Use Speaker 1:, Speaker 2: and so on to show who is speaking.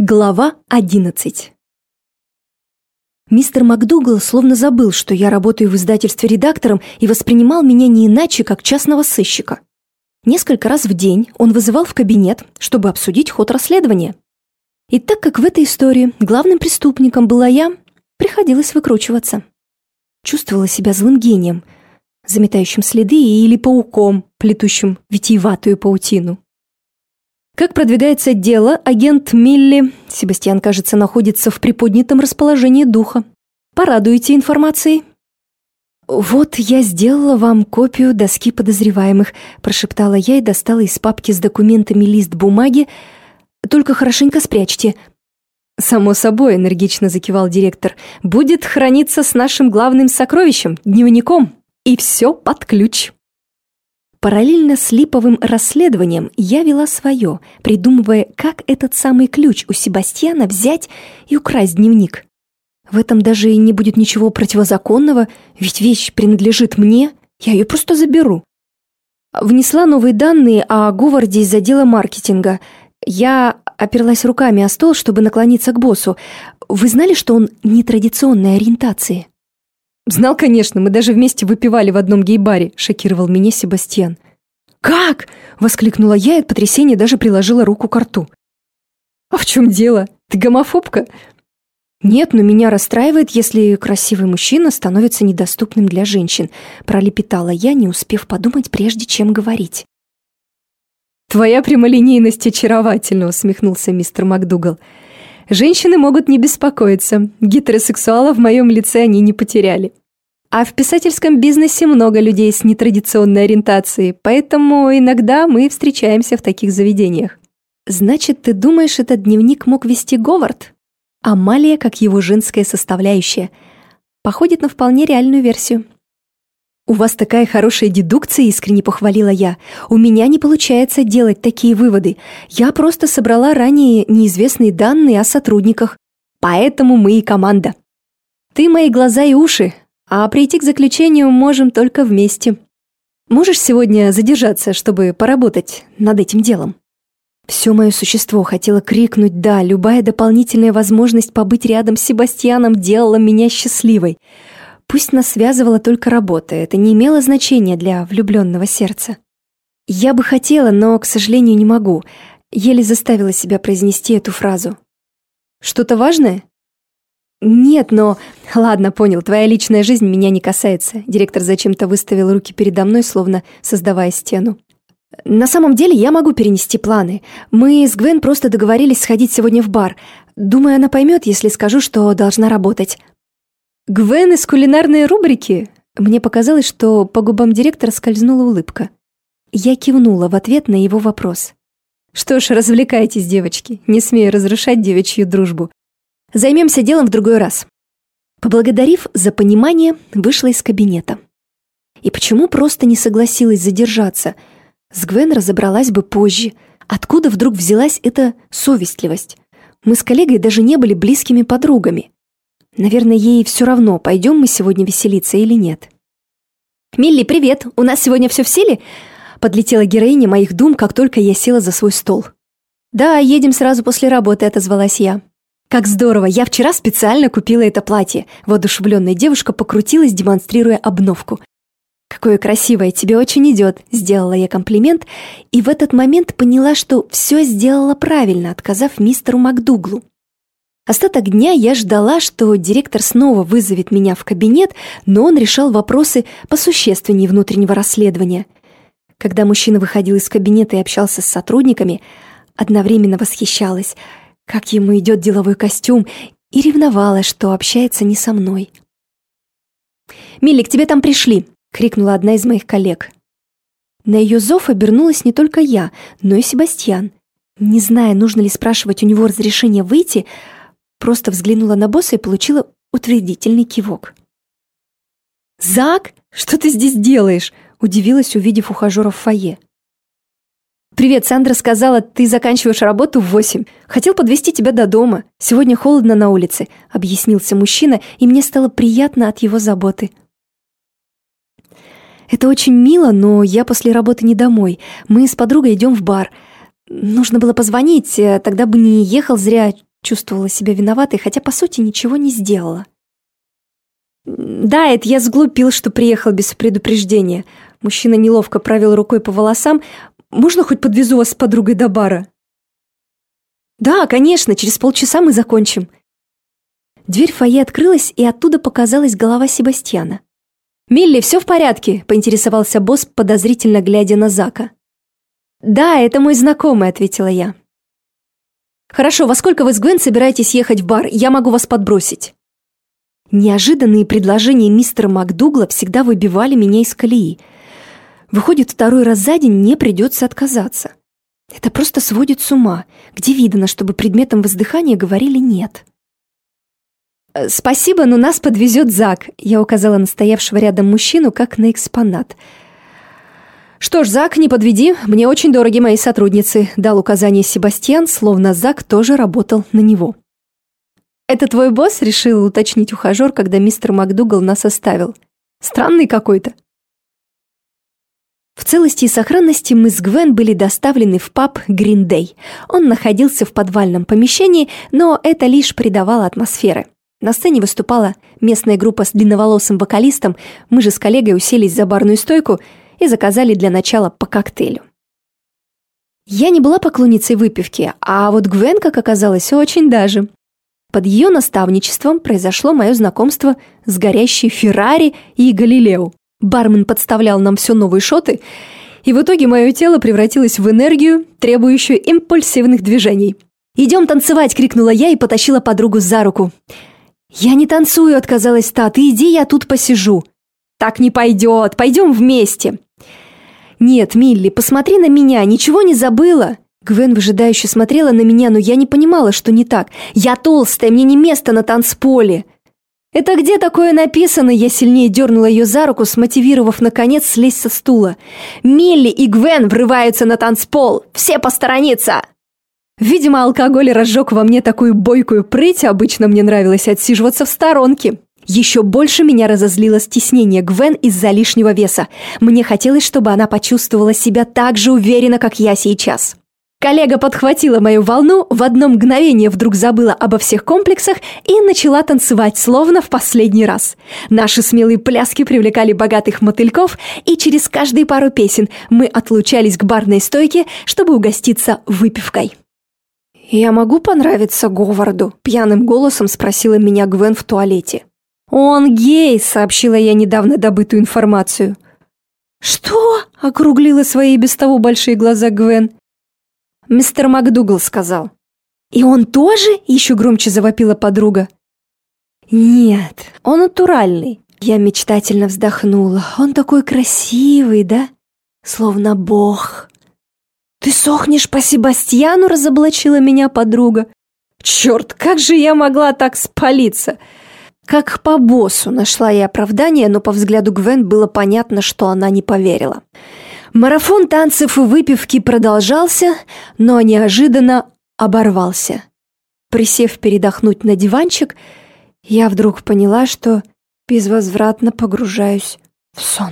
Speaker 1: Глава 11 Мистер МакДугал словно забыл, что я работаю в издательстве редактором и воспринимал меня не иначе, как частного сыщика. Несколько раз в день он вызывал в кабинет, чтобы обсудить ход расследования. И так как в этой истории главным преступником была я, приходилось выкручиваться. Чувствовала себя злым гением, заметающим следы или пауком, плетущим витиеватую паутину. Как продвигается дело, агент Милли, Себастьян, кажется, находится в приподнятом расположении духа. Порадуете информацией. «Вот я сделала вам копию доски подозреваемых», – прошептала я и достала из папки с документами лист бумаги. «Только хорошенько спрячьте». «Само собой», – энергично закивал директор, – «будет храниться с нашим главным сокровищем, дневником, и все под ключ». Параллельно с липовым расследованием я вела свое, придумывая, как этот самый ключ у Себастьяна взять и украсть дневник. В этом даже и не будет ничего противозаконного, ведь вещь принадлежит мне, я ее просто заберу. Внесла новые данные о Говарде из отдела маркетинга. Я оперлась руками о стол, чтобы наклониться к боссу. Вы знали, что он нетрадиционной ориентации? «Знал, конечно, мы даже вместе выпивали в одном гей-баре», — шокировал меня Себастьян. «Как?» — воскликнула я и от потрясения даже приложила руку к рту. «А в чем дело? Ты гомофобка?» «Нет, но меня расстраивает, если красивый мужчина становится недоступным для женщин», пролепетала я, не успев подумать, прежде чем говорить. «Твоя прямолинейность очаровательна», усмехнулся мистер МакДугал. Женщины могут не беспокоиться. Гетеросексуала в моем лице они не потеряли. А в писательском бизнесе много людей с нетрадиционной ориентацией, поэтому иногда мы встречаемся в таких заведениях. Значит, ты думаешь, этот дневник мог вести Говард? Амалия, как его женская составляющая, походит на вполне реальную версию. «У вас такая хорошая дедукция», — искренне похвалила я. «У меня не получается делать такие выводы. Я просто собрала ранее неизвестные данные о сотрудниках. Поэтому мы и команда. Ты мои глаза и уши, а прийти к заключению можем только вместе. Можешь сегодня задержаться, чтобы поработать над этим делом?» Все мое существо хотело крикнуть «да», любая дополнительная возможность побыть рядом с Себастьяном делала меня счастливой — Пусть нас связывала только работа, это не имело значения для влюбленного сердца. Я бы хотела, но, к сожалению, не могу. Еле заставила себя произнести эту фразу. Что-то важное? Нет, но... Ладно, понял, твоя личная жизнь меня не касается. Директор зачем-то выставил руки передо мной, словно создавая стену. На самом деле я могу перенести планы. Мы с Гвен просто договорились сходить сегодня в бар. Думаю, она поймет, если скажу, что должна работать. Гвен из кулинарной рубрики? Мне показалось, что по губам директора скользнула улыбка. Я кивнула в ответ на его вопрос. Что ж, развлекайтесь, девочки, не смею разрушать девичью дружбу. Займемся делом в другой раз. Поблагодарив за понимание, вышла из кабинета. И почему просто не согласилась задержаться? С Гвен разобралась бы позже. Откуда вдруг взялась эта совестливость? Мы с коллегой даже не были близкими подругами. Наверное, ей все равно, пойдем мы сегодня веселиться или нет. «Милли, привет! У нас сегодня все в силе?» Подлетела героиня моих дум, как только я села за свой стол. «Да, едем сразу после работы», — отозвалась я. «Как здорово! Я вчера специально купила это платье!» Воодушевленная девушка покрутилась, демонстрируя обновку. «Какое красивое! Тебе очень идет!» Сделала я комплимент, и в этот момент поняла, что все сделала правильно, отказав мистеру Макдуглу. Остаток дня я ждала, что директор снова вызовет меня в кабинет, но он решал вопросы посущественнее внутреннего расследования. Когда мужчина выходил из кабинета и общался с сотрудниками, одновременно восхищалась, как ему идет деловой костюм, и ревновала, что общается не со мной. «Милли, к тебе там пришли!» — крикнула одна из моих коллег. На ее зов обернулась не только я, но и Себастьян. Не зная, нужно ли спрашивать у него разрешение выйти, Просто взглянула на босса и получила утвердительный кивок. «Зак, что ты здесь делаешь?» – удивилась, увидев ухажера в фойе. «Привет, Сандра сказала, ты заканчиваешь работу в восемь. Хотел подвести тебя до дома. Сегодня холодно на улице», — объяснился мужчина, и мне стало приятно от его заботы. «Это очень мило, но я после работы не домой. Мы с подругой идем в бар. Нужно было позвонить, э, тогда бы не ехал зря, Чувствовала себя виноватой, хотя по сути ничего не сделала. «Да, это я сглупил, что приехал без предупреждения». Мужчина неловко провел рукой по волосам. «Можно хоть подвезу вас с подругой до бара?» «Да, конечно, через полчаса мы закончим». Дверь фойе открылась, и оттуда показалась голова Себастьяна. «Милли, все в порядке?» – поинтересовался босс, подозрительно глядя на Зака. «Да, это мой знакомый», – ответила я. «Хорошо, во сколько вы с Гвен собираетесь ехать в бар? Я могу вас подбросить». Неожиданные предложения мистера МакДугла всегда выбивали меня из колеи. Выходит, второй раз за день мне придется отказаться. Это просто сводит с ума. Где видно, чтобы предметом воздыхания говорили «нет». «Э, «Спасибо, но нас подвезет Зак», — я указала на стоявшего рядом мужчину, как на экспонат. «Что ж, Зак, не подведи, мне очень дороги мои сотрудницы», — дал указание Себастьян, словно Зак тоже работал на него. «Это твой босс?» — решил уточнить ухажер, когда мистер МакДугал нас оставил. «Странный какой-то». В целости и сохранности мы с Гвен были доставлены в паб «Гриндей». Он находился в подвальном помещении, но это лишь придавало атмосферы. На сцене выступала местная группа с длинноволосым вокалистом, мы же с коллегой уселись за барную стойку и заказали для начала по коктейлю. Я не была поклонницей выпивки, а вот Гвен, как оказалось, очень даже. Под ее наставничеством произошло мое знакомство с горящей Феррари и Галилео. Бармен подставлял нам все новые шоты, и в итоге мое тело превратилось в энергию, требующую импульсивных движений. «Идем танцевать!» – крикнула я и потащила подругу за руку. «Я не танцую», — отказалась та, — «ты иди, я тут посижу». «Так не пойдет, пойдем вместе». «Нет, Милли, посмотри на меня, ничего не забыла». Гвен выжидающе смотрела на меня, но я не понимала, что не так. «Я толстая, мне не место на танцполе». «Это где такое написано?» Я сильнее дернула ее за руку, смотивировав, наконец, слезть со стула. «Милли и Гвен врываются на танцпол! Все посторониться!» Видимо, алкоголь разжег во мне такую бойкую прыть, обычно мне нравилось отсиживаться в сторонке. Еще больше меня разозлило стеснение Гвен из-за лишнего веса. Мне хотелось, чтобы она почувствовала себя так же уверенно, как я сейчас. Коллега подхватила мою волну, в одно мгновение вдруг забыла обо всех комплексах и начала танцевать, словно в последний раз. Наши смелые пляски привлекали богатых мотыльков, и через каждые пару песен мы отлучались к барной стойке, чтобы угоститься выпивкой. «Я могу понравиться Говарду?» – пьяным голосом спросила меня Гвен в туалете. «Он гей!» – сообщила я недавно добытую информацию. «Что?» – округлила свои без того большие глаза Гвен. Мистер МакДугал сказал. «И он тоже?» – еще громче завопила подруга. «Нет, он натуральный». Я мечтательно вздохнула. «Он такой красивый, да? Словно бог». «Ты сохнешь по Себастьяну?» – разоблачила меня подруга. «Черт, как же я могла так спалиться?» Как по боссу нашла я оправдание, но по взгляду Гвен было понятно, что она не поверила. Марафон танцев и выпивки продолжался, но неожиданно оборвался. Присев передохнуть на диванчик, я вдруг поняла, что безвозвратно погружаюсь в сон.